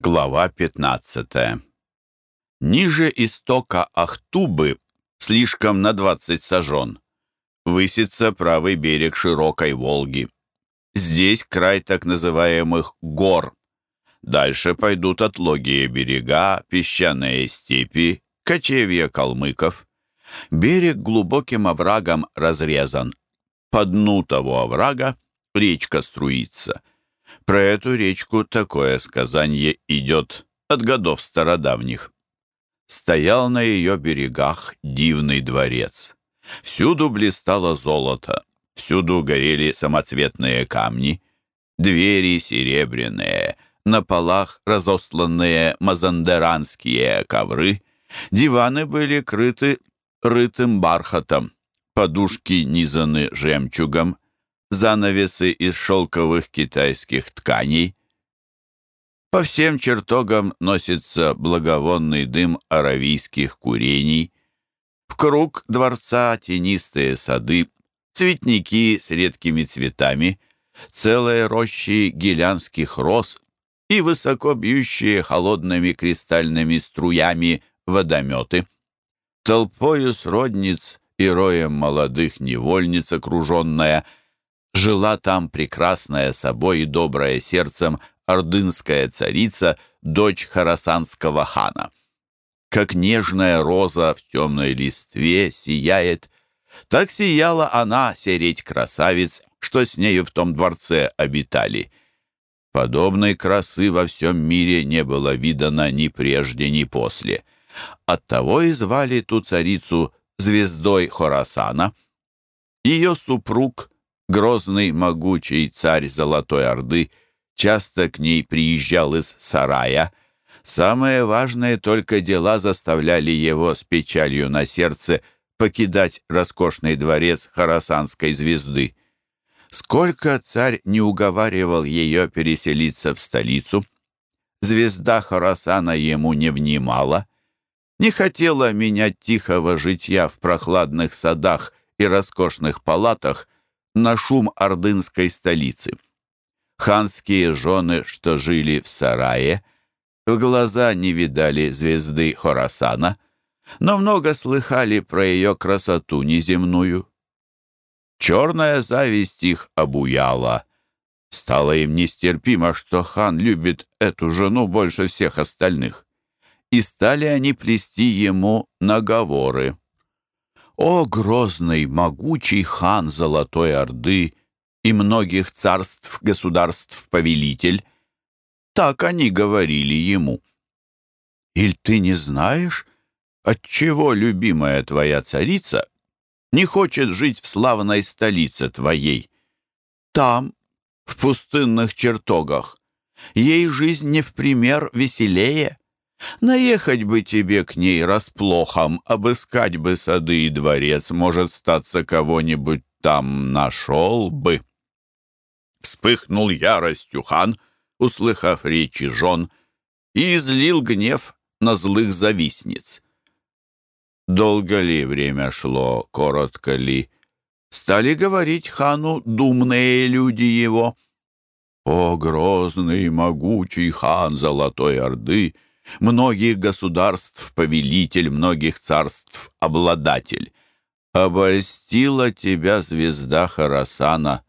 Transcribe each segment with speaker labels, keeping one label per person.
Speaker 1: Глава 15. Ниже истока Ахтубы, слишком на 20 сажен, высится правый берег широкой Волги. Здесь край так называемых гор. Дальше пойдут отлогие берега, песчаные степи, кочевья калмыков. Берег глубоким оврагом разрезан. По дну того оврага речка струится — про эту речку такое сказание идет от годов стародавних. Стоял на ее берегах дивный дворец. Всюду блистало золото, всюду горели самоцветные камни, двери серебряные, на полах разосланные мазандеранские ковры, диваны были крыты рытым бархатом, подушки низаны жемчугом, занавесы из шелковых китайских тканей. По всем чертогам носится благовонный дым аравийских курений. В круг дворца тенистые сады, цветники с редкими цветами, целые рощи гелянских роз и высоко бьющие холодными кристальными струями водометы. Толпою сродниц и роем молодых невольниц окруженная — жила там прекрасная собой и добрая сердцем ордынская царица, дочь харасанского хана. Как нежная роза в темной листве сияет, так сияла она, сереть красавиц, что с нею в том дворце обитали. Подобной красы во всем мире не было видано ни прежде, ни после. Оттого и звали ту царицу звездой Хорасана. Ее супруг — Грозный, могучий царь Золотой Орды часто к ней приезжал из сарая. Самые важные только дела заставляли его с печалью на сердце покидать роскошный дворец Харасанской звезды. Сколько царь не уговаривал ее переселиться в столицу, звезда Харасана ему не внимала, не хотела менять тихого житья в прохладных садах и роскошных палатах, на шум ордынской столицы. Ханские жены, что жили в сарае, в глаза не видали звезды Хорасана, но много слыхали про ее красоту неземную. Черная зависть их обуяла. Стало им нестерпимо, что хан любит эту жену больше всех остальных. И стали они плести ему наговоры. О, грозный, могучий хан Золотой Орды и многих царств, государств повелитель! Так они говорили ему. Иль ты не знаешь, отчего любимая твоя царица не хочет жить в славной столице твоей? Там, в пустынных чертогах, ей жизнь не в пример веселее. Наехать бы тебе к ней расплохом, обыскать бы сады и дворец, может, статься кого-нибудь там нашел бы. Вспыхнул яростью хан, услыхав речи жен, и излил гнев на злых завистниц. Долго ли время шло, коротко ли? Стали говорить хану думные люди его. О, грозный, могучий хан Золотой Орды! Многих государств повелитель, многих царств обладатель. Обольстила тебя звезда Харасана.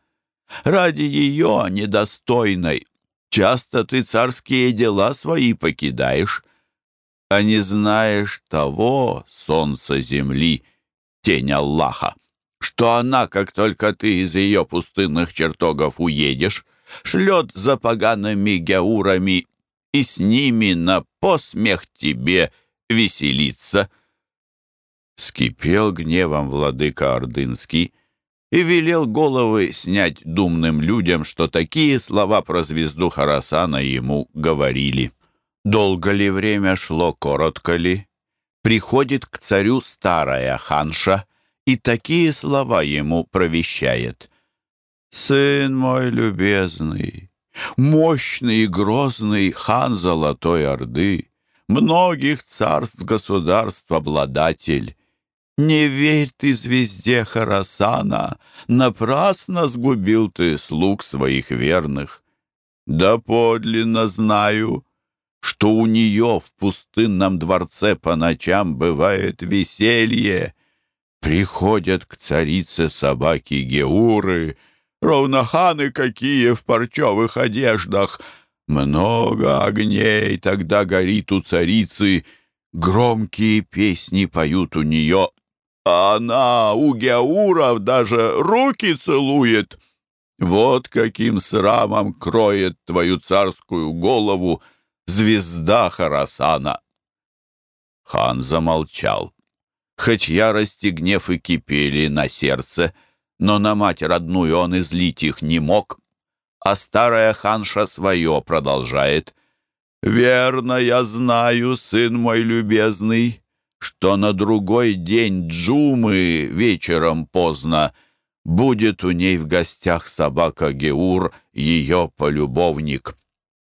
Speaker 1: Ради ее недостойной часто ты царские дела свои покидаешь, а не знаешь того, солнца земли, тень Аллаха, что она, как только ты из ее пустынных чертогов уедешь, шлет за погаными геурами и с ними на посмех тебе веселиться. Скипел гневом владыка Ордынский и велел головы снять думным людям, что такие слова про звезду Харасана ему говорили. Долго ли время шло, коротко ли? Приходит к царю старая ханша и такие слова ему провещает. «Сын мой любезный, мощный и грозный хан Золотой Орды, многих царств государств обладатель. Не верь ты звезде Харасана, напрасно сгубил ты слуг своих верных. Да подлинно знаю, что у нее в пустынном дворце по ночам бывает веселье. Приходят к царице собаки Геуры, ровноханы какие в парчевых одеждах. Много огней тогда горит у царицы, громкие песни поют у нее, а она у Геуров даже руки целует. Вот каким срамом кроет твою царскую голову звезда Харасана. Хан замолчал. Хоть ярость и гнев и кипели на сердце, но на мать родную он излить их не мог. А старая ханша свое продолжает. «Верно, я знаю, сын мой любезный, что на другой день Джумы вечером поздно будет у ней в гостях собака Геур, ее полюбовник».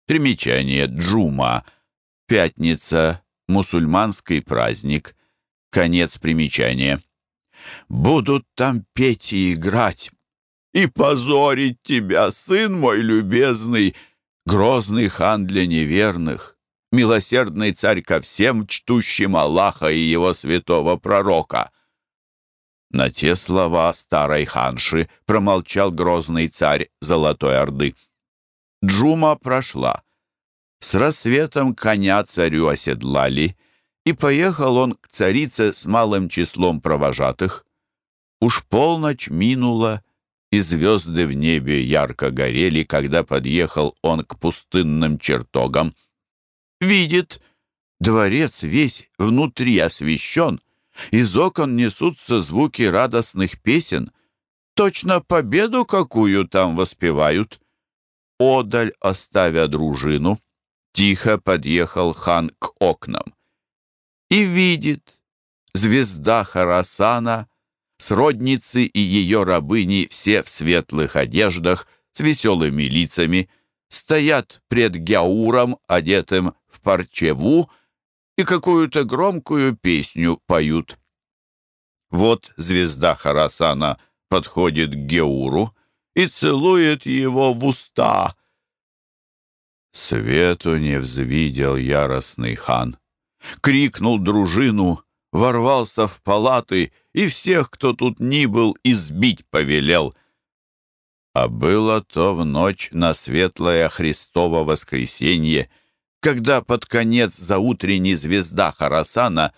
Speaker 1: Примечание Джума. Пятница. Мусульманский праздник. Конец примечания. Будут там петь и играть. И позорить тебя, сын мой любезный, грозный хан для неверных, милосердный царь ко всем, чтущим Аллаха и его святого пророка. На те слова старой ханши промолчал грозный царь Золотой Орды. Джума прошла. С рассветом коня царю оседлали, и поехал он к царице с малым числом провожатых. Уж полночь минула, и звезды в небе ярко горели, когда подъехал он к пустынным чертогам. Видит, дворец весь внутри освещен, из окон несутся звуки радостных песен. Точно победу какую там воспевают. Одаль, оставя дружину, тихо подъехал хан к окнам и видит звезда Харасана, сродницы и ее рабыни все в светлых одеждах, с веселыми лицами, стоят пред Гяуром, одетым в парчеву, и какую-то громкую песню поют. Вот звезда Харасана подходит к Геуру и целует его в уста. Свету не взвидел яростный хан крикнул дружину, ворвался в палаты и всех, кто тут ни был, избить повелел. А было то в ночь на светлое Христово воскресенье, когда под конец заутренней звезда Харасана,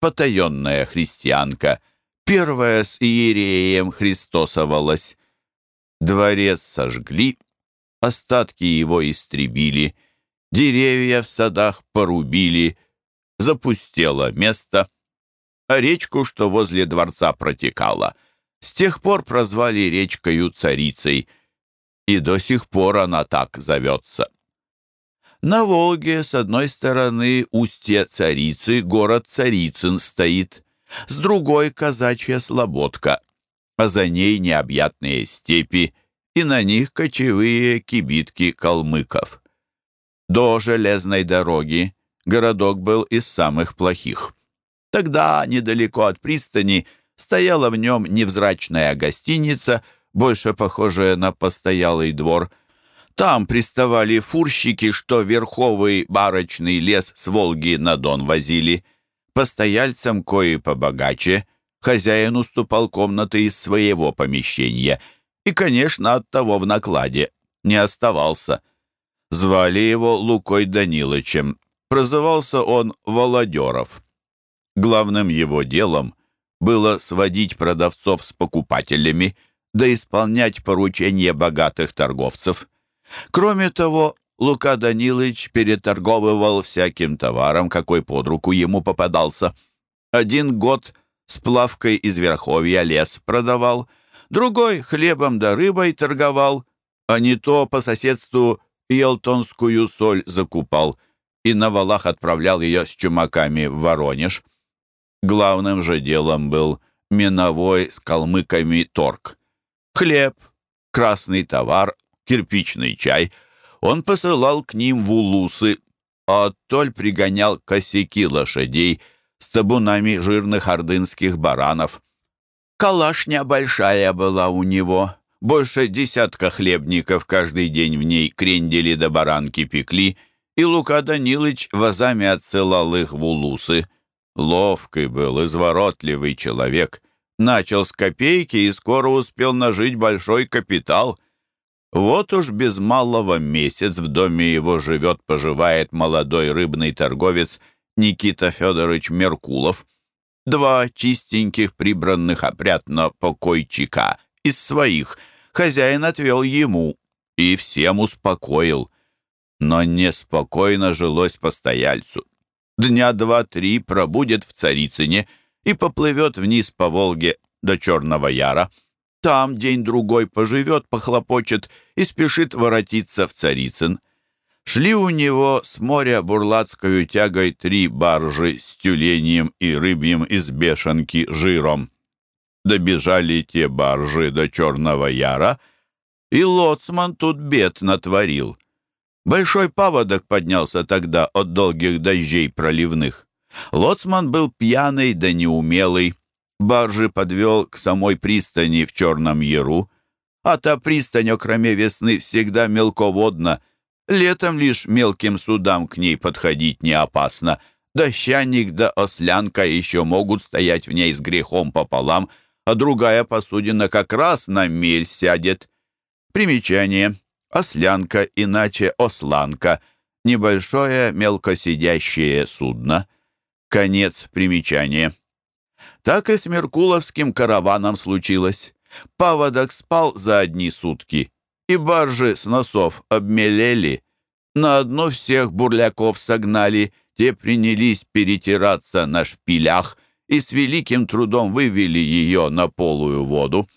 Speaker 1: потаенная христианка, первая с иереем христосовалась. Дворец сожгли, остатки его истребили, деревья в садах порубили — запустело место, а речку, что возле дворца протекала, с тех пор прозвали речкою царицей, и до сих пор она так зовется. На Волге с одной стороны устье царицы город Царицын стоит, с другой казачья слободка, а за ней необъятные степи, и на них кочевые кибитки калмыков. До железной дороги городок был из самых плохих. Тогда, недалеко от пристани, стояла в нем невзрачная гостиница, больше похожая на постоялый двор. Там приставали фурщики, что верховый барочный лес с Волги на Дон возили. Постояльцам кои побогаче, хозяин уступал комнаты из своего помещения и, конечно, от того в накладе не оставался. Звали его Лукой Данилычем, Прозывался он Володеров. Главным его делом было сводить продавцов с покупателями, да исполнять поручения богатых торговцев. Кроме того, Лука Данилович переторговывал всяким товаром, какой под руку ему попадался. Один год с плавкой из верховья лес продавал, другой хлебом да рыбой торговал, а не то по соседству елтонскую соль закупал — и на валах отправлял ее с чумаками в Воронеж. Главным же делом был миновой с калмыками торг. Хлеб, красный товар, кирпичный чай он посылал к ним в улусы, а оттоль пригонял косяки лошадей с табунами жирных ордынских баранов. Калашня большая была у него, больше десятка хлебников каждый день в ней крендели до баранки пекли — и Лука Данилыч вазами отсылал их в улусы. Ловкий был, изворотливый человек. Начал с копейки и скоро успел нажить большой капитал. Вот уж без малого месяц в доме его живет-поживает молодой рыбный торговец Никита Федорович Меркулов. Два чистеньких, прибранных опрятно покойчика из своих хозяин отвел ему и всем успокоил. Но неспокойно жилось постояльцу. Дня два-три пробудет в Царицыне и поплывет вниз по Волге до Черного Яра. Там день-другой поживет, похлопочет и спешит воротиться в Царицын. Шли у него с моря бурлацкою тягой три баржи с тюленем и рыбьем из бешенки жиром. Добежали те баржи до Черного Яра, и лоцман тут бед натворил. Большой паводок поднялся тогда от долгих дождей проливных. Лоцман был пьяный да неумелый. Баржи подвел к самой пристани в Черном Яру. А та пристань, окроме весны, всегда мелководна. Летом лишь мелким судам к ней подходить не опасно. Дощаник да ослянка еще могут стоять в ней с грехом пополам, а другая посудина как раз на мель сядет. Примечание. Ослянка, иначе осланка. Небольшое мелкосидящее судно. Конец примечания. Так и с Меркуловским караваном случилось. Паводок спал за одни сутки, и баржи с носов обмелели. На одну всех бурляков согнали, те принялись перетираться на шпилях и с великим трудом вывели ее на полую воду.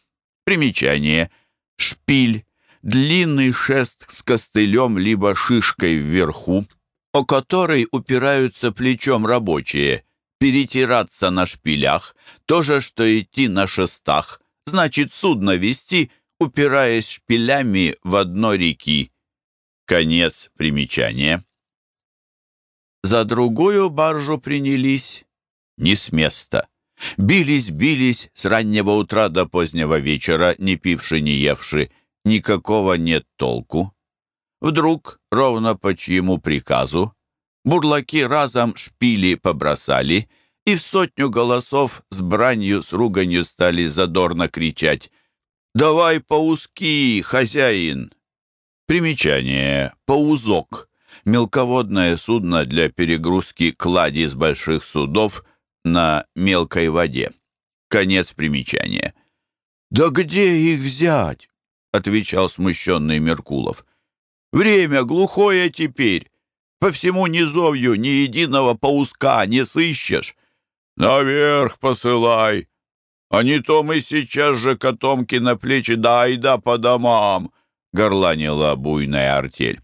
Speaker 1: Примечание. Шпиль длинный шест с костылем либо шишкой вверху, о которой упираются плечом рабочие. Перетираться на шпилях — то же, что идти на шестах, значит судно вести, упираясь шпилями в одно реки. Конец примечания. За другую баржу принялись не с места. Бились-бились с раннего утра до позднего вечера, не пивши, не евши, никакого нет толку. Вдруг, ровно по чьему приказу, бурлаки разом шпили побросали и в сотню голосов с бранью, с руганью стали задорно кричать «Давай пауски, хозяин!» Примечание. Паузок. Мелководное судно для перегрузки клади с больших судов на мелкой воде. Конец примечания. «Да где их взять? Отвечал смущенный Меркулов. «Время глухое теперь. По всему низовью ни единого пауска не сыщешь. Наверх посылай, а не то мы сейчас же котомки на плечи да айда по домам», — горланила буйная артель.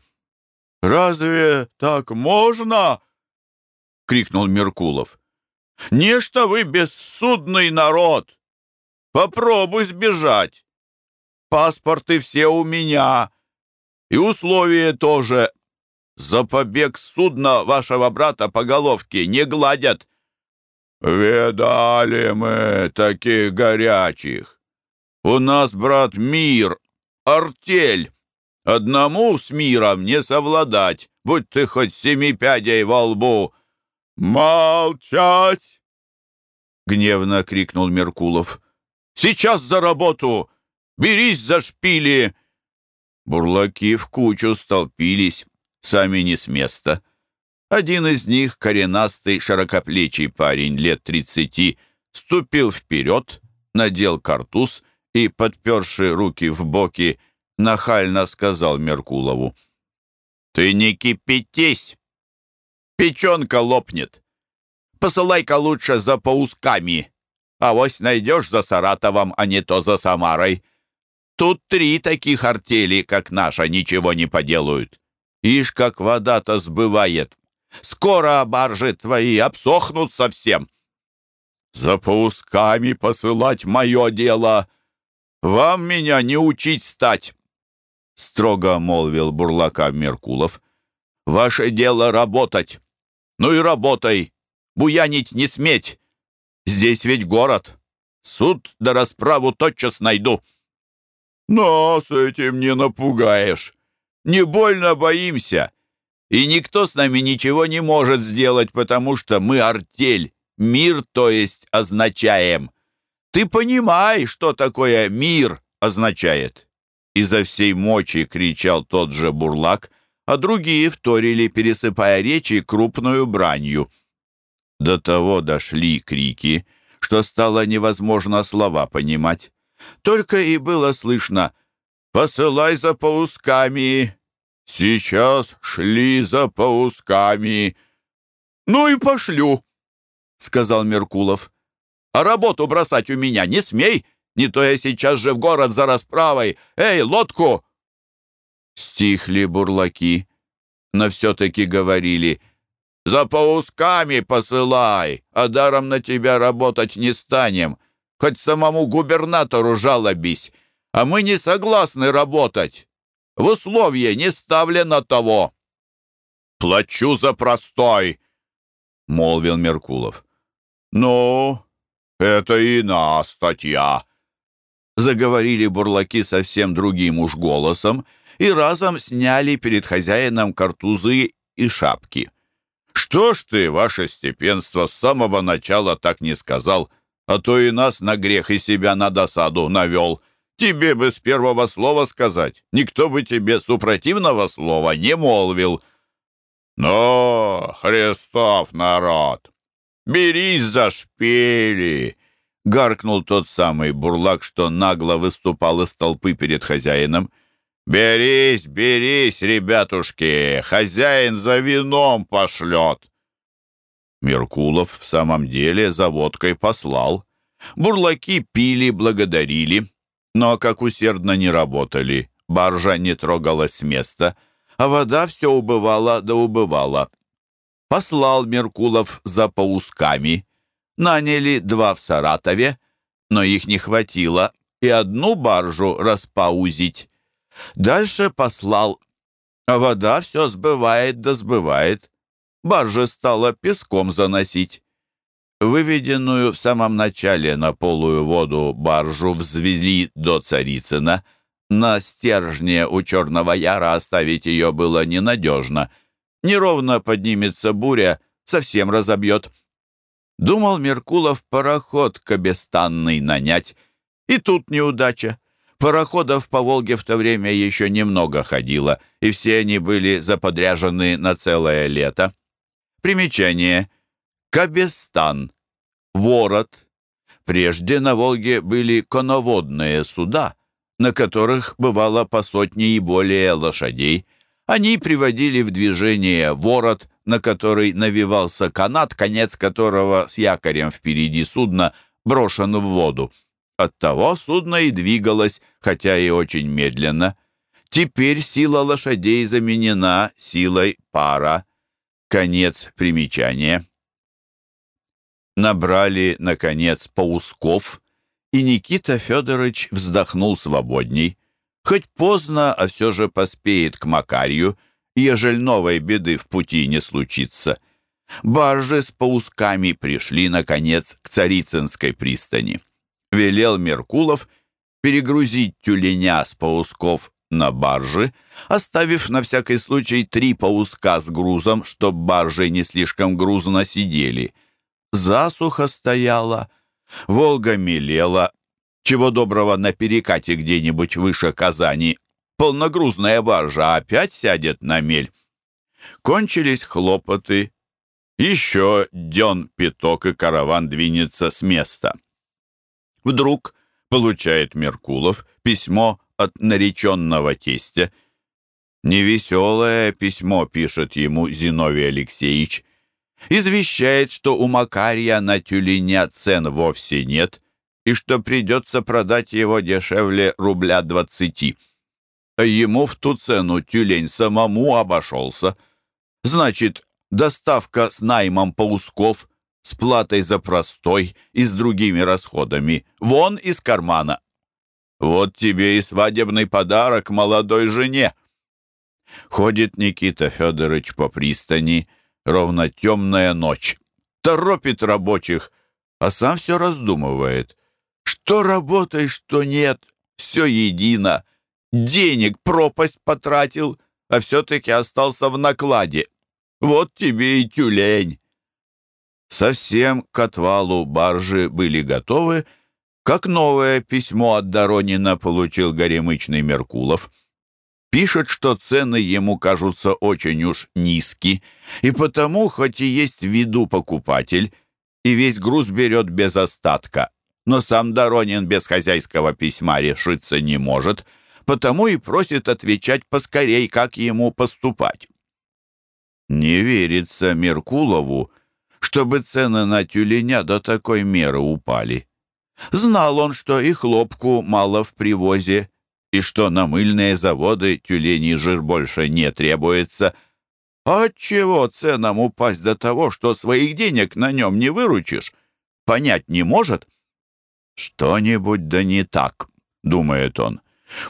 Speaker 1: «Разве так можно?» — крикнул Меркулов. «Нечто вы бессудный народ! Попробуй сбежать! Паспорты все у меня. И условия тоже. За побег судна вашего брата по головке не гладят. Видали мы таких горячих. У нас, брат, мир, артель. Одному с миром не совладать, будь ты хоть семи пядей во лбу. «Молчать!» — гневно крикнул Меркулов. «Сейчас за работу! Берись за шпили!» Бурлаки в кучу столпились, сами не с места. Один из них, коренастый, широкоплечий парень лет тридцати, ступил вперед, надел картуз и, подперши руки в боки, нахально сказал Меркулову. «Ты не кипятись! Печенка лопнет! Посылай-ка лучше за паусками, а вось найдешь за Саратовом, а не то за Самарой. Тут три таких артели, как наша, ничего не поделают. Ишь, как вода-то сбывает. Скоро баржи твои обсохнут совсем. За паусками посылать мое дело. Вам меня не учить стать. Строго молвил бурлака Меркулов. Ваше дело работать. Ну и работай. Буянить не сметь. Здесь ведь город. Суд да расправу тотчас найду. «Нас этим не напугаешь. Не больно боимся. и никто с нами ничего не может сделать, потому что мы артель, мир, то есть, означаем. Ты понимай, что такое мир означает?» Изо всей мочи кричал тот же бурлак, а другие вторили, пересыпая речи крупную бранью. До того дошли крики, что стало невозможно слова понимать. Только и было слышно «Посылай за паусками! Сейчас шли за паусками!» «Ну и пошлю!» — сказал Меркулов. «А работу бросать у меня не смей! Не то я сейчас же в город за расправой! Эй, лодку!» Стихли бурлаки, но все-таки говорили «За паусками посылай, а даром на тебя работать не станем. Хоть самому губернатору жалобись, а мы не согласны работать. В условие не ставлено того». «Плачу за простой», — молвил Меркулов. «Ну, это иная статья», — заговорили бурлаки совсем другим уж голосом и разом сняли перед хозяином картузы и шапки. «Что ж ты, ваше степенство, с самого начала так не сказал, а то и нас на грех и себя на досаду навел. Тебе бы с первого слова сказать, никто бы тебе супротивного слова не молвил». «Но, Христов народ, берись за шпили!» — гаркнул тот самый бурлак, что нагло выступал из толпы перед хозяином. «Берись, берись, ребятушки! Хозяин за вином пошлет!» Меркулов в самом деле за водкой послал. Бурлаки пили, благодарили, но как усердно не работали, баржа не трогалась с места, а вода все убывала да убывала. Послал Меркулов за паусками. Наняли два в Саратове, но их не хватило, и одну баржу распаузить. Дальше послал, а вода все сбывает да сбывает. Баржа стала песком заносить. Выведенную в самом начале на полую воду баржу взвели до Царицына. На стержне у Черного Яра оставить ее было ненадежно. Неровно поднимется буря, совсем разобьет. Думал Меркулов пароход кабестанный нанять. И тут неудача. Пароходов по Волге в то время еще немного ходило, и все они были заподряжены на целое лето. Примечание. Кабестан. Ворот. Прежде на Волге были коноводные суда, на которых бывало по сотне и более лошадей. Они приводили в движение ворот, на который навивался канат, конец которого с якорем впереди судна брошен в воду. Оттого судно и двигалось, хотя и очень медленно. Теперь сила лошадей заменена силой пара. Конец примечания. Набрали, наконец, паусков, и Никита Федорович вздохнул свободней. Хоть поздно, а все же поспеет к Макарью, ежель новой беды в пути не случится. Баржи с паусками пришли, наконец, к Царицынской пристани велел Меркулов перегрузить тюленя с паусков на баржи, оставив на всякий случай три пауска с грузом, чтоб баржи не слишком грузно сидели. Засуха стояла, Волга мелела, чего доброго на перекате где-нибудь выше Казани. Полногрузная баржа опять сядет на мель. Кончились хлопоты. Еще дён пяток и караван двинется с места. Вдруг получает Меркулов письмо от нареченного тестя. Невеселое письмо пишет ему Зиновий Алексеевич. Извещает, что у Макария на тюленя цен вовсе нет и что придется продать его дешевле рубля двадцати. Ему в ту цену тюлень самому обошелся. Значит, доставка с наймом паусков с платой за простой и с другими расходами. Вон из кармана. Вот тебе и свадебный подарок молодой жене. Ходит Никита Федорович по пристани, ровно темная ночь. Торопит рабочих, а сам все раздумывает. Что работай, что нет, все едино. Денег пропасть потратил, а все-таки остался в накладе. Вот тебе и тюлень». Совсем к отвалу баржи были готовы, как новое письмо от Доронина получил горемычный Меркулов. Пишет, что цены ему кажутся очень уж низки, и потому, хоть и есть в виду покупатель, и весь груз берет без остатка, но сам Доронин без хозяйского письма решиться не может, потому и просит отвечать поскорей, как ему поступать. Не верится Меркулову, чтобы цены на тюленя до такой меры упали. Знал он, что и хлопку мало в привозе, и что на мыльные заводы тюленей жир больше не требуется. Отчего ценам упасть до того, что своих денег на нем не выручишь, понять не может? Что-нибудь да не так, думает он.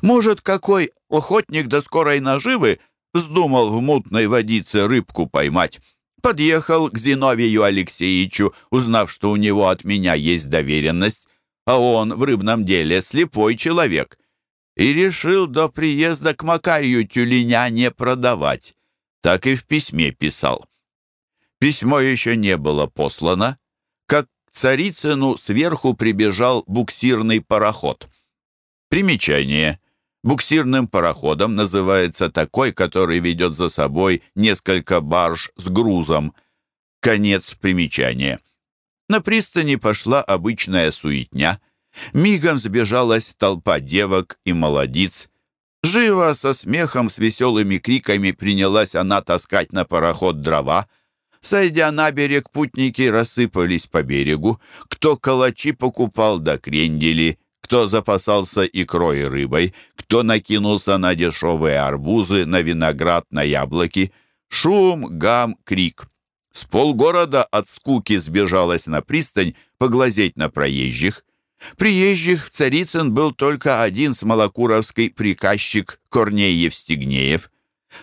Speaker 1: Может, какой охотник до скорой наживы вздумал в мутной водице рыбку поймать? Подъехал к Зиновию Алексеевичу, узнав, что у него от меня есть доверенность, а он в рыбном деле слепой человек, и решил до приезда к Макарию тюленя не продавать. Так и в письме писал. Письмо еще не было послано, как к Царицыну сверху прибежал буксирный пароход. Примечание. Буксирным пароходом называется такой, который ведет за собой несколько барж с грузом. Конец примечания. На пристани пошла обычная суетня. Мигом сбежалась толпа девок и молодиц. Живо, со смехом, с веселыми криками принялась она таскать на пароход дрова. Сойдя на берег, путники рассыпались по берегу. Кто калачи покупал да крендели, кто запасался икрой и рыбой, кто накинулся на дешевые арбузы, на виноград, на яблоки. Шум, гам, крик. С полгорода от скуки сбежалась на пристань поглазеть на проезжих. Приезжих в Царицын был только один смолокуровский приказчик Корней Евстигнеев.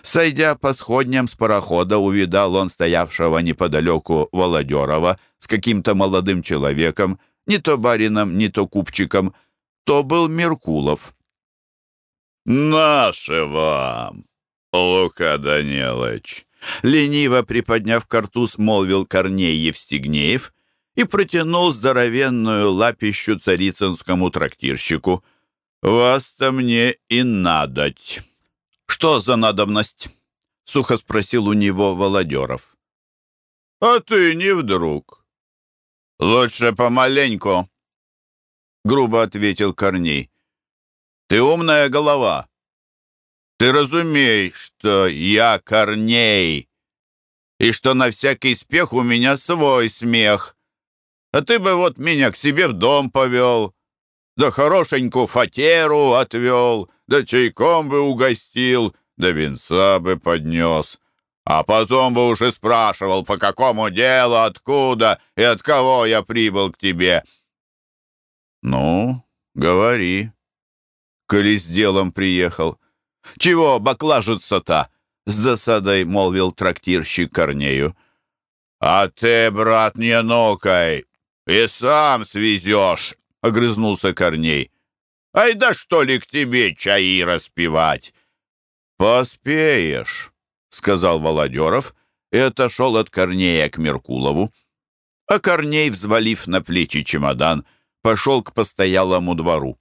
Speaker 1: Сойдя по сходням с парохода, увидал он стоявшего неподалеку Володерова с каким-то молодым человеком, не то барином, не то купчиком. То был Меркулов.
Speaker 2: «Наше вам, Лука Данилович!»
Speaker 1: Лениво приподняв картуз, молвил Корней Евстигнеев и протянул здоровенную лапищу царицынскому трактирщику. «Вас-то мне и надоть». «Что за надобность?» — сухо спросил у него Володеров.
Speaker 2: «А ты не вдруг. Лучше помаленьку», — грубо ответил Корней. «Ты умная голова. Ты разумей, что я Корней, и что на всякий спех у меня свой смех. А ты бы вот меня к себе в дом повел, да хорошенькую фатеру отвел, да чайком бы угостил, да венца бы поднес. А потом бы уж и спрашивал, по какому делу, откуда и от кого я прибыл к тебе.
Speaker 1: Ну, говори, коли с делом приехал. «Чего баклажится-то?» — с досадой молвил трактирщик Корнею.
Speaker 2: «А ты, брат, не нукай, и сам свезешь!» — огрызнулся Корней. «Ай да что ли к тебе чаи распевать?»
Speaker 1: «Поспеешь», — сказал Володеров и отошел от Корнея к Меркулову. А Корней, взвалив на плечи чемодан, пошел к постоялому двору.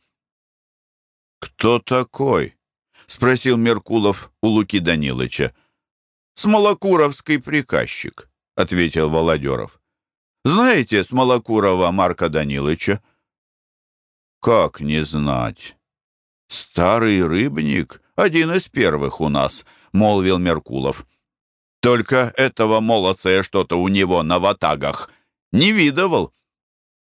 Speaker 1: «Кто такой?» — спросил Меркулов у Луки Данилыча. «Смолокуровский приказчик», — ответил Володеров. «Знаете Смолокурова Марка Данилыча?» «Как не знать?» «Старый рыбник, один из первых у нас», — молвил Меркулов. «Только этого молодца я что-то у него на ватагах не видывал.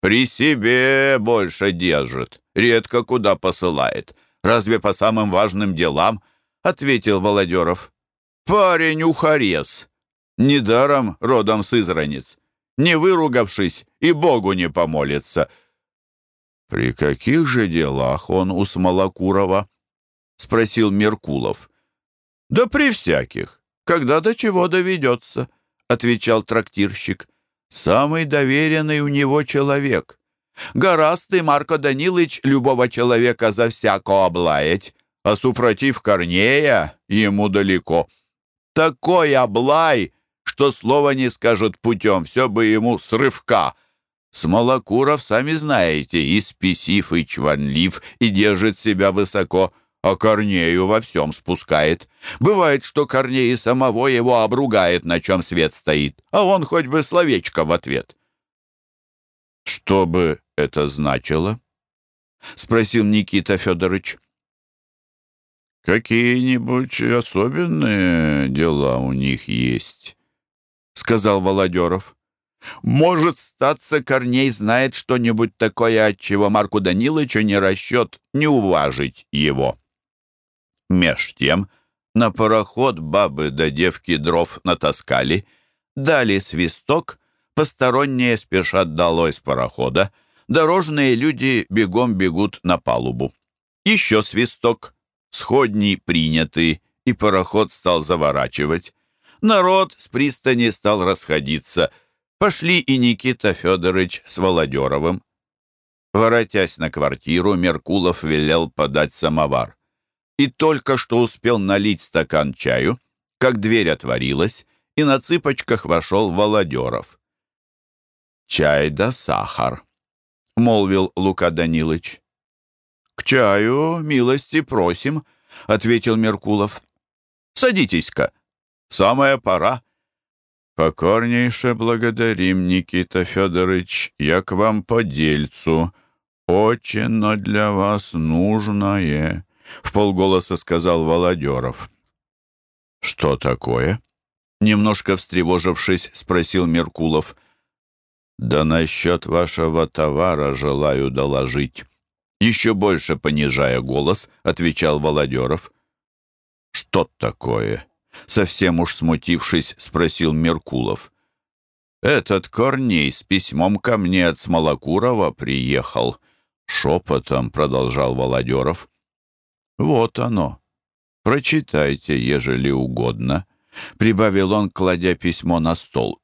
Speaker 1: При себе больше держит, редко куда посылает. Разве по самым важным делам?» — ответил Володеров. «Парень ухарез. Недаром родом с Изранец. Не выругавшись, и Богу не помолится». «При каких же делах он у Смолокурова?» — спросил Меркулов. «Да при всяких. Когда до чего доведется», — отвечал трактирщик. «Самый доверенный у него человек. Гораст Марко Данилыч, любого человека за всяко облаять. а супротив Корнея ему далеко. Такой облай, что слова не скажет путем, все бы ему с рывка. Смолокуров, сами знаете, и спесив, и чванлив, и держит себя высоко, а Корнею во всем спускает. Бывает, что Корней и самого его обругает, на чем свет стоит, а он хоть бы словечко в ответ. «Что бы это значило?» — спросил Никита Федорович. «Какие-нибудь особенные дела у них есть», — сказал Володеров. «Может, статься Корней знает что-нибудь такое, от чего Марку Даниловичу не расчет не уважить его». Меж тем на пароход бабы да девки дров натаскали, дали свисток, посторонние спешат долой с парохода, дорожные люди бегом бегут на палубу. Еще свисток, сходни приняты, и пароход стал заворачивать. Народ с пристани стал расходиться. Пошли и Никита Федорович с Володеровым. Воротясь на квартиру, Меркулов велел подать самовар. И только что успел налить стакан чаю, как дверь отворилась, и на цыпочках вошел Володеров. «Чай да сахар», — молвил Лука Данилович. «К чаю милости просим», — ответил Меркулов. «Садитесь-ка, самая пора». «Покорнейше благодарим, Никита Федорович, я к вам по дельцу. Очень для вас нужное», — в полголоса сказал Володеров. «Что такое?» Немножко встревожившись, спросил Меркулов. «Да насчет вашего товара желаю доложить». Еще больше понижая голос, отвечал Володеров. «Что такое?» Совсем уж смутившись, спросил Меркулов. «Этот Корней с письмом ко мне от Смолокурова приехал», — шепотом продолжал Володеров. «Вот оно. Прочитайте, ежели угодно», — прибавил он, кладя письмо на стол.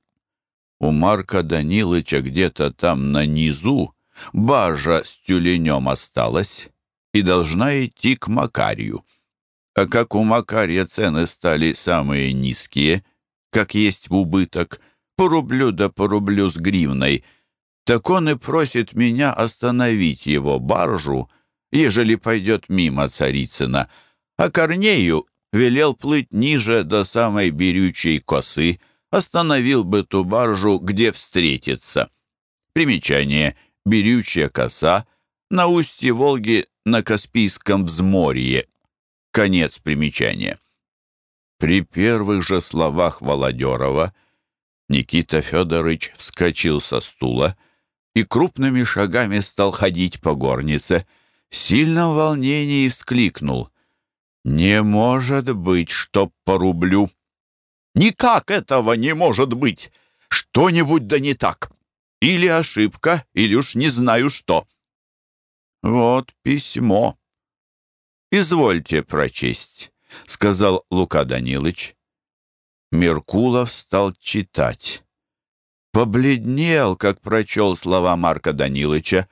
Speaker 1: «У Марка Данилыча где-то там на низу баржа с тюленем осталась и должна идти к Макарию. А как у Макария цены стали самые низкие, как есть в убыток, по рублю да по рублю с гривной, так он и просит меня остановить его баржу, ежели пойдет мимо Царицына, а Корнею велел плыть ниже до самой берючей косы, остановил бы ту баржу, где встретится. Примечание — Берючая коса, на устье Волги на Каспийском взморье. Конец примечания. При первых же словах Володерова Никита Федорович вскочил со стула и крупными шагами стал ходить по горнице. В сильном волнении вскликнул. «Не может быть, чтоб порублю!» «Никак этого не может быть! Что-нибудь да не так!» Или ошибка, или уж не знаю что. Вот письмо. «Извольте прочесть», — сказал Лука Данилович. Меркулов стал читать. Побледнел, как прочел слова Марка Данилыча,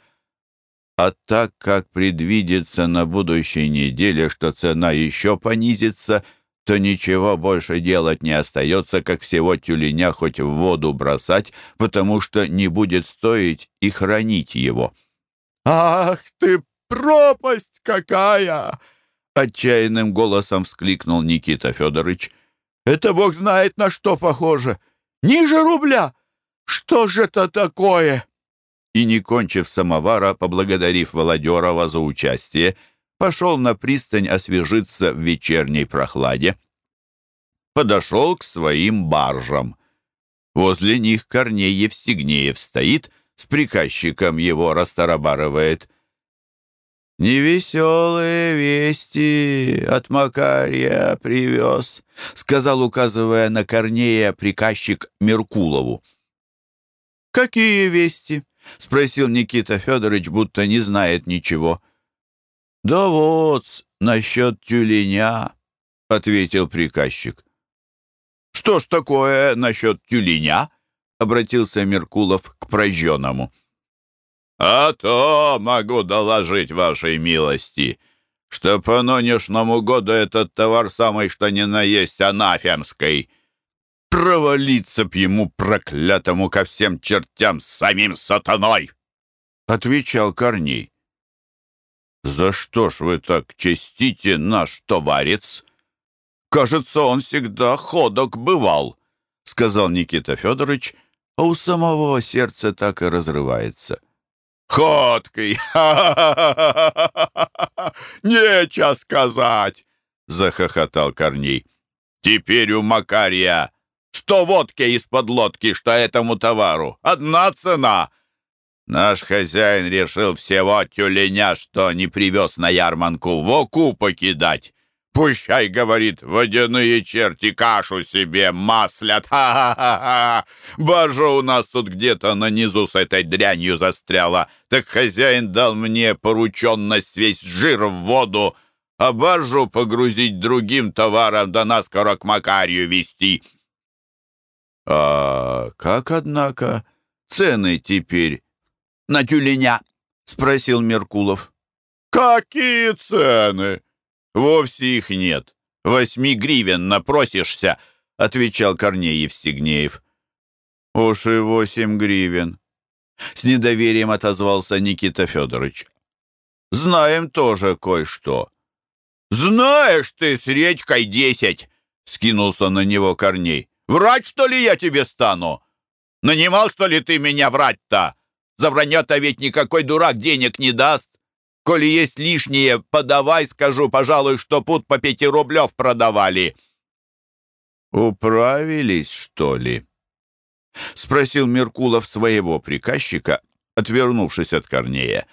Speaker 1: а так как предвидится на будущей неделе, что цена еще понизится — то ничего больше делать не остается, как всего тюленя хоть в воду бросать, потому что не будет стоить и хранить его. «Ах ты, пропасть какая!» Отчаянным голосом вскликнул Никита Федорович. «Это бог знает, на что похоже! Ниже рубля! Что же это такое?» И, не кончив самовара, поблагодарив Володерова за участие, пошел на пристань освежиться в вечерней прохладе. Подошел к своим баржам. Возле них Корней Евстигнеев стоит, с приказчиком его расторобарывает. «Невеселые вести от Макария привез», — сказал, указывая на Корнея приказчик Меркулову. «Какие вести?» — спросил Никита Федорович, будто не знает ничего. «Да вот, насчет тюленя», — ответил приказчик. «Что ж такое насчет тюленя?» — обратился Меркулов к прожженному. «А то могу доложить вашей милости.
Speaker 2: что по нынешнему году этот товар самый что ни на есть анафемский. Провалиться б ему проклятому ко всем чертям самим сатаной!» — отвечал Корней. «За что ж вы так честите наш товарец? Кажется, он всегда ходок бывал», — сказал Никита Федорович, а у самого сердце так и разрывается. «Ходкий! Нечего сказать!» — захохотал Корней. «Теперь у Макария что водки из-под лодки, что этому товару. Одна цена!» Наш хозяин решил всего тюленя, что не привез на ярманку, в оку покидать. Пущай, говорит, водяные черти кашу себе маслят. Ха-ха-ха! Баржа у нас тут где-то на низу с этой дрянью застряла. Так хозяин дал мне порученность весь жир в воду, а баржу погрузить другим товаром да наскоро к Макарию вести. А как, однако, цены теперь на тюленя? Спросил Меркулов. Какие цены? «Вовсе их нет. Восьми гривен напросишься», — отвечал Корней Евстигнеев. «Уж и восемь гривен», — с недоверием отозвался Никита Федорович. «Знаем тоже кое-что». «Знаешь ты с редькой десять!» — скинулся на него Корней. «Врать, что ли, я тебе стану? Нанимал, что ли, ты меня врать-то? За вранье-то ведь никакой дурак денег не даст. Коли есть лишнее, подавай, скажу, пожалуй, что пут по пяти рублев продавали». «Управились, что ли?» — спросил Меркулов своего приказчика, отвернувшись от Корнея.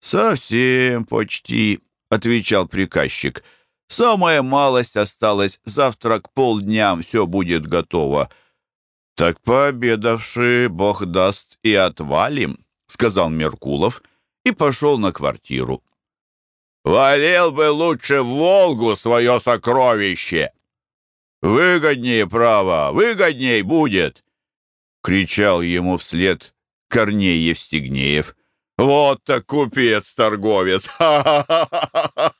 Speaker 2: «Совсем почти», — отвечал приказчик. «Самая малость осталась, завтра к полдням все будет готово». «Так пообедавши, бог даст, и отвалим», — сказал Меркулов и пошел на квартиру. «Валил бы лучше в Волгу свое сокровище!» «Выгоднее, право, выгодней будет!» — кричал ему вслед Корней Евстигнеев. «Вот так купец-торговец! Ха-ха-ха!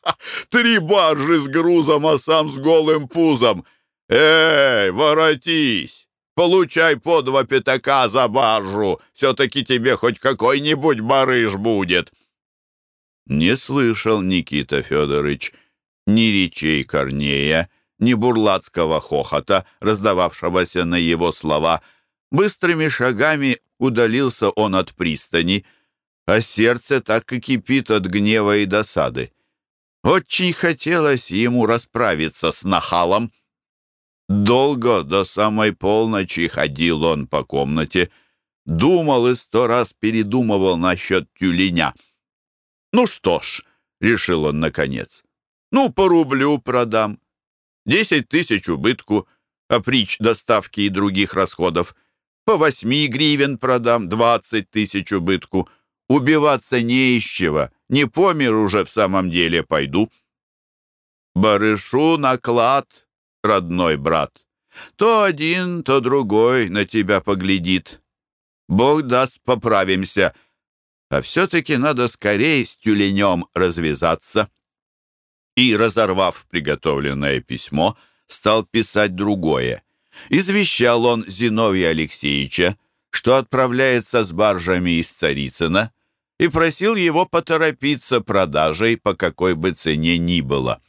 Speaker 2: Три баржи с грузом, а сам с голым пузом! Эй, воротись! Получай по два пятака за баржу. Все-таки тебе хоть какой-нибудь барыш будет». Не слышал Никита Федорович ни речей Корнея, ни бурлацкого хохота, раздававшегося на его слова. Быстрыми шагами удалился он от пристани, а сердце так и кипит от гнева и досады. Очень хотелось ему расправиться с нахалом, Долго, до самой полночи, ходил он по комнате, думал и сто раз передумывал насчет тюленя. «Ну что ж», — решил он наконец, — «ну, по рублю продам. Десять тысяч убытку, а прич доставки и других расходов. По восьми гривен продам, двадцать тысяч убытку. Убиваться не из чего, не по уже в самом деле пойду». «Барышу наклад», родной брат. То один, то другой на тебя поглядит. Бог даст, поправимся. А все-таки надо скорее с тюленем развязаться. И, разорвав приготовленное письмо, стал писать другое. Извещал он Зиновия Алексеевича, что отправляется с баржами из Царицына, и просил его поторопиться продажей по какой бы цене ни было.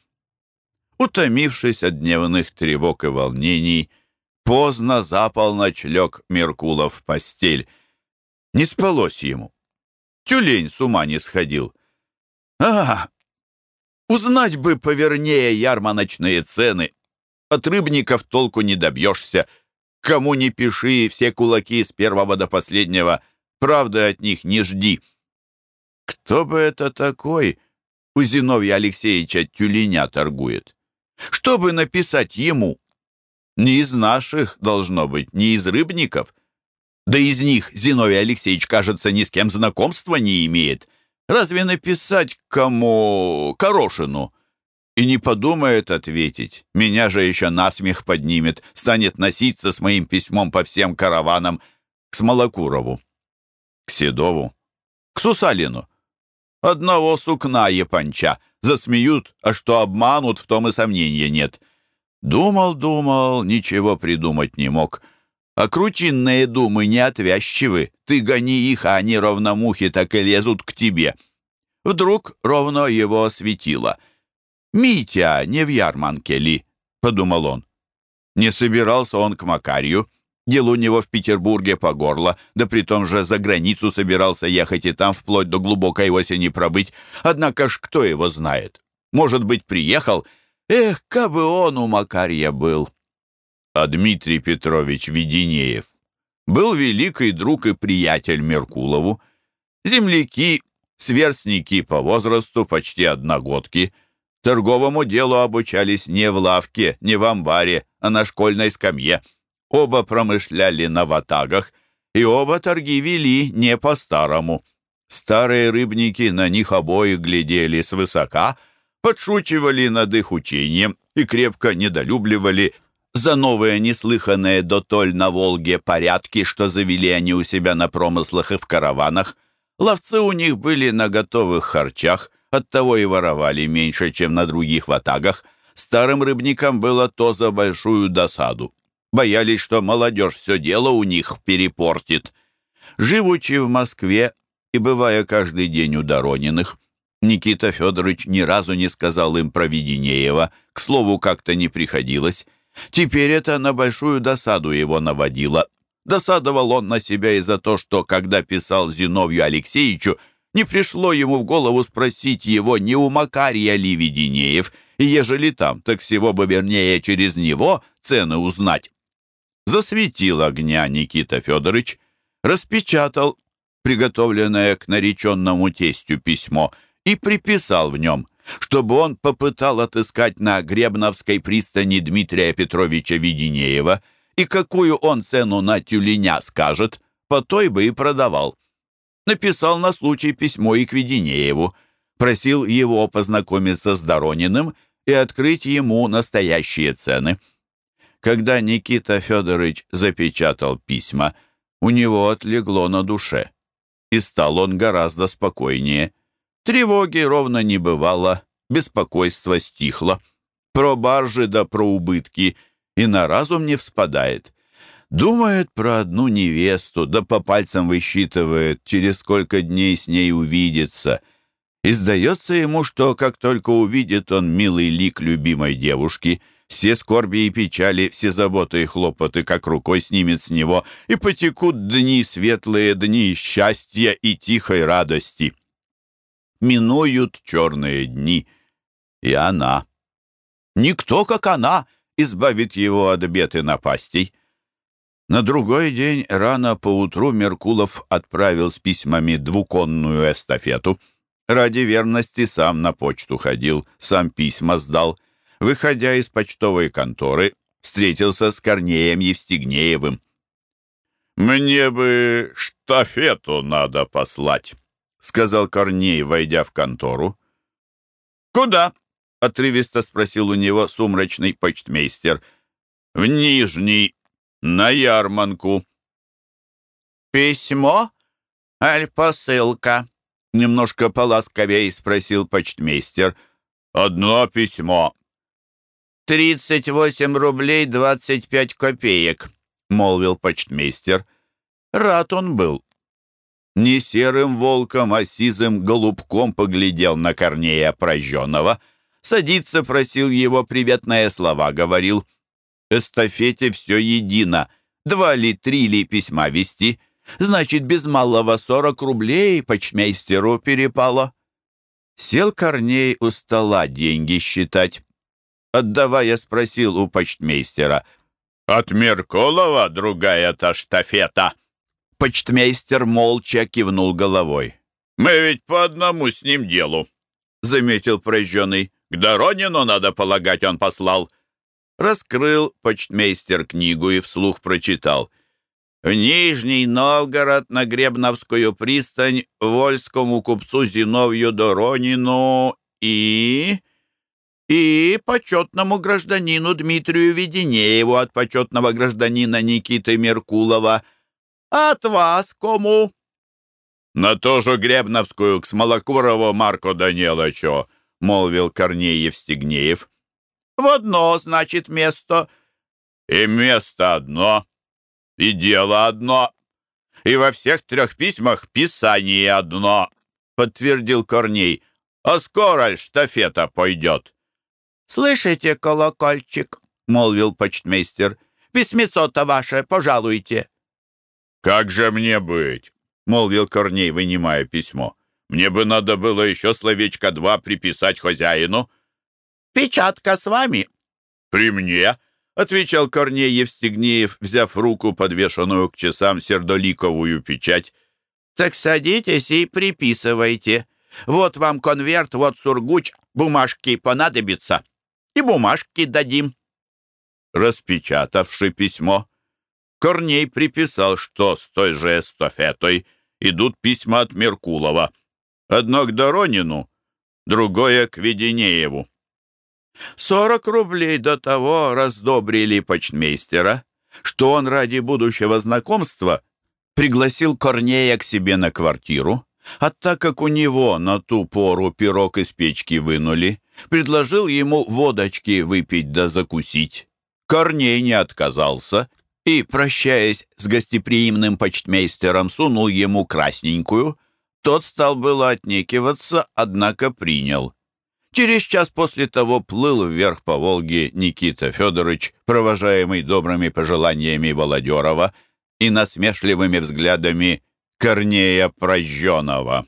Speaker 2: Утомившись от дневных тревог и волнений, поздно за полночь лег Меркулов в постель. Не спалось ему. Тюлень с ума не сходил. А, узнать бы повернее ярмарочные цены. От рыбников толку не добьешься. Кому не пиши, все кулаки с первого до последнего. Правда от них не жди. Кто бы это такой у Зиновья Алексеевича тюленя торгует? Чтобы написать ему? Не из наших, должно быть, не из рыбников. Да из них Зиновий Алексеевич, кажется, ни с кем знакомства не имеет. Разве написать кому... Корошину? И не подумает ответить. Меня же еще насмех поднимет, станет носиться с моим письмом по всем караванам к Смолокурову, к Седову, к Сусалину. Одного сукна Японча.
Speaker 1: Засмеют, а что обманут, в том и сомнения нет. Думал, думал, ничего придумать не мог. А крутинные думы неотвязчивы. Ты гони их, а они ровно мухи так и лезут к тебе. Вдруг ровно его осветило. «Митя, не в ярманке ли?» — подумал он. Не собирался он к Макарию. Дел у него в Петербурге по горло, да при том же за границу собирался ехать и там вплоть до глубокой осени пробыть. Однако ж кто его знает? Может быть, приехал? Эх, кабы он у Макария был. А Дмитрий Петрович Веденеев был великий друг и приятель Меркулову. Земляки, сверстники по возрасту, почти одногодки — Торговому делу обучались не в лавке, не в амбаре, а на школьной скамье. Оба промышляли на ватагах, и оба торги вели не по-старому. Старые рыбники на них обоих глядели свысока, подшучивали над их учением и крепко недолюбливали за новые неслыханные дотоль на Волге порядки, что завели они у себя на промыслах и в караванах. Ловцы у них были на готовых харчах, оттого и воровали меньше, чем на других ватагах. Старым рыбникам было то за большую досаду. Боялись, что молодежь все дело у них перепортит. Живучи в Москве и бывая каждый день у Дорониных, Никита Федорович ни разу не сказал им про Веденеева, к слову, как-то не приходилось. Теперь это на большую досаду его наводило. Досадовал он на себя и за то, что, когда писал Зиновью Алексеевичу, не пришло ему в голову спросить его, не у Макария ли Веденеев, и ежели там, так всего бы вернее через него цены узнать. Засветил огня Никита Федорович, распечатал приготовленное к нареченному тестю письмо и приписал в нем, чтобы он попытал отыскать на Гребновской пристани Дмитрия Петровича Веденеева и какую он цену на тюленя скажет, по той бы и продавал написал на случай письмо и к Веденееву, просил его познакомиться с Дорониным и открыть ему настоящие цены. Когда Никита Федорович запечатал письма, у него отлегло на душе, и стал он гораздо спокойнее. Тревоги ровно не бывало, беспокойство стихло. Про баржи да про убытки и на разум не вспадает. Думает про одну невесту, да по пальцам высчитывает, через сколько дней с ней увидится. И сдается ему, что как только увидит он милый лик любимой девушки, все скорби и печали, все заботы и хлопоты как рукой снимет с него, и потекут дни светлые, дни счастья и тихой радости. Минуют черные дни, и она. Никто, как она, избавит его от бед и напастей. На другой день рано поутру Меркулов отправил с письмами двуконную эстафету. Ради верности сам на почту ходил, сам письма сдал. Выходя из почтовой конторы, встретился с Корнеем Евстигнеевым. «Мне бы штафету надо послать», — сказал Корней, войдя в контору. «Куда?» — отрывисто спросил у него сумрачный почтмейстер. «В Нижний на ярманку. «Письмо? Аль посылка?» Немножко поласковей спросил почтмейстер. «Одно письмо». «Тридцать восемь рублей двадцать пять копеек», — молвил почтмейстер. Рад он был. Не серым волком, а сизым голубком поглядел на Корнея прожженного. Садиться просил его, приветные слова говорил — эстафете все едино. Два ли, три ли письма вести. Значит, без малого сорок рублей почмейстеру перепало. Сел Корней у стола деньги считать. Отдавая, спросил у почтмейстера. «От Меркулова другая-то штафета?» Почтмейстер молча кивнул головой. «Мы ведь по одному с ним делу», — заметил прожженный. «К Доронину, надо полагать, он послал. Раскрыл почтмейстер книгу и вслух прочитал. «В Нижний Новгород на Гребновскую пристань вольскому купцу Зиновью Доронину и...» и почетному гражданину Дмитрию Веденееву от почетного гражданина Никиты Меркулова. От вас кому?» «На ту же Гребновскую к Смолокурову Марку Даниловичу. — молвил Корней Евстигнеев.
Speaker 2: «В одно, значит, место».
Speaker 1: «И место одно, и дело одно, и во всех трех письмах писание одно», — подтвердил Корней. «А скоро штафета пойдет».
Speaker 2: «Слышите, колокольчик?» — молвил почтмейстер. «Письмецо-то ваше, пожалуйте».
Speaker 1: «Как же мне быть?» — молвил Корней, вынимая письмо. «Мне бы надо было еще словечко два приписать хозяину».
Speaker 2: «Печатка с вами?»
Speaker 1: «При мне?» — отвечал Корней Евстигнеев, взяв руку, подвешенную к часам сердоликовую печать.
Speaker 2: «Так садитесь и приписывайте. Вот вам конверт, вот сургуч, бумажки понадобится. И бумажки дадим».
Speaker 1: Распечатавши письмо, Корней приписал, что с той же эстафетой идут письма от Меркулова. Одно к Доронину, другое к Веденееву. Сорок рублей до того раздобрили почтмейстера, что он ради будущего знакомства пригласил Корнея к себе на квартиру, а так как у него на ту пору пирог из печки вынули, предложил ему водочки выпить да закусить. Корней не отказался и, прощаясь с гостеприимным почтмейстером, сунул ему красненькую. Тот стал было отнекиваться, однако принял. Через час после того плыл вверх по Волге Никита Федорович, провожаемый добрыми пожеланиями Володерова и насмешливыми взглядами Корнея Прожженного.